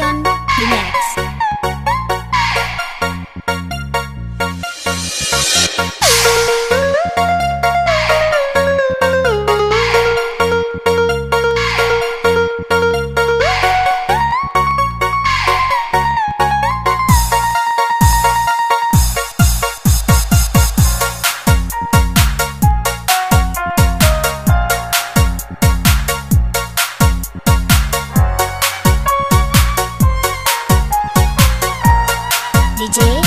on the next. DJ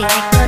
Like